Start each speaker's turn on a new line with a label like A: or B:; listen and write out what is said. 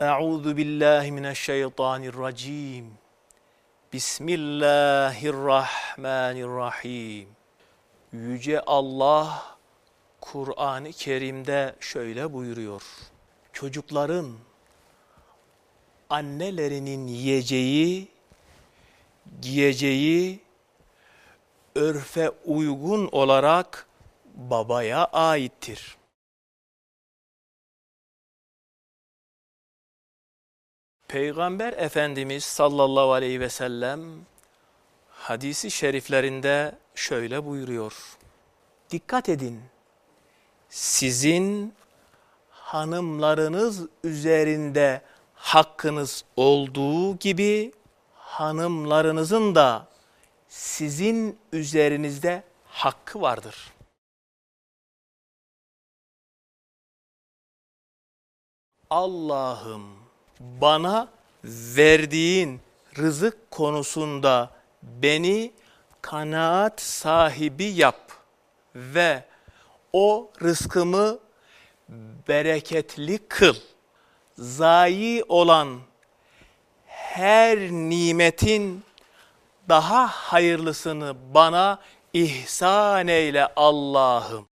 A: Euzu billahi mineşşeytanirracim. Bismillahirrahmanirrahim. Yüce Allah Kur'an-ı Kerim'de şöyle buyuruyor. Çocukların annelerinin yiyeceği, giyeceği örfe uygun olarak babaya aittir. Peygamber Efendimiz sallallahu aleyhi ve sellem hadisi şeriflerinde şöyle buyuruyor. Dikkat edin, sizin hanımlarınız üzerinde hakkınız olduğu gibi hanımlarınızın da sizin üzerinizde hakkı vardır. Allah'ım bana verdiğin rızık konusunda beni kanaat sahibi yap ve o rızkımı bereketli kıl. Zayi olan her nimetin daha hayırlısını bana ihsan eyle Allah'ım.